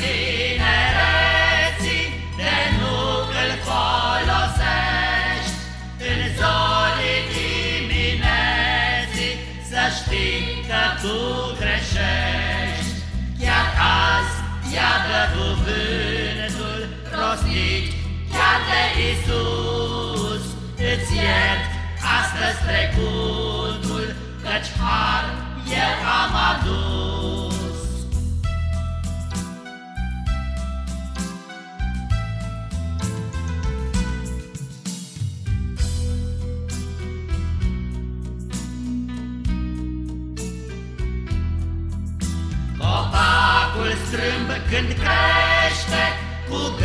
tinereții de nu îl folosești În zorii dimineții să știi că tu greșești Chiar azi iadă cuvântul rostit chiar de Isus Îți iert astăzi trecutul, căci har eu am adus. Copacul strâmb când crește, cu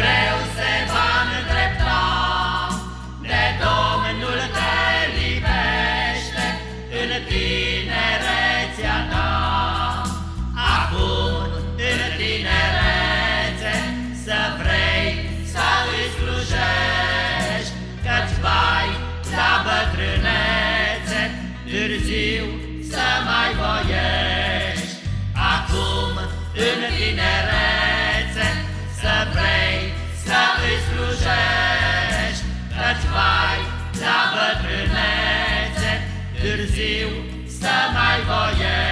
târziu să mai voiești.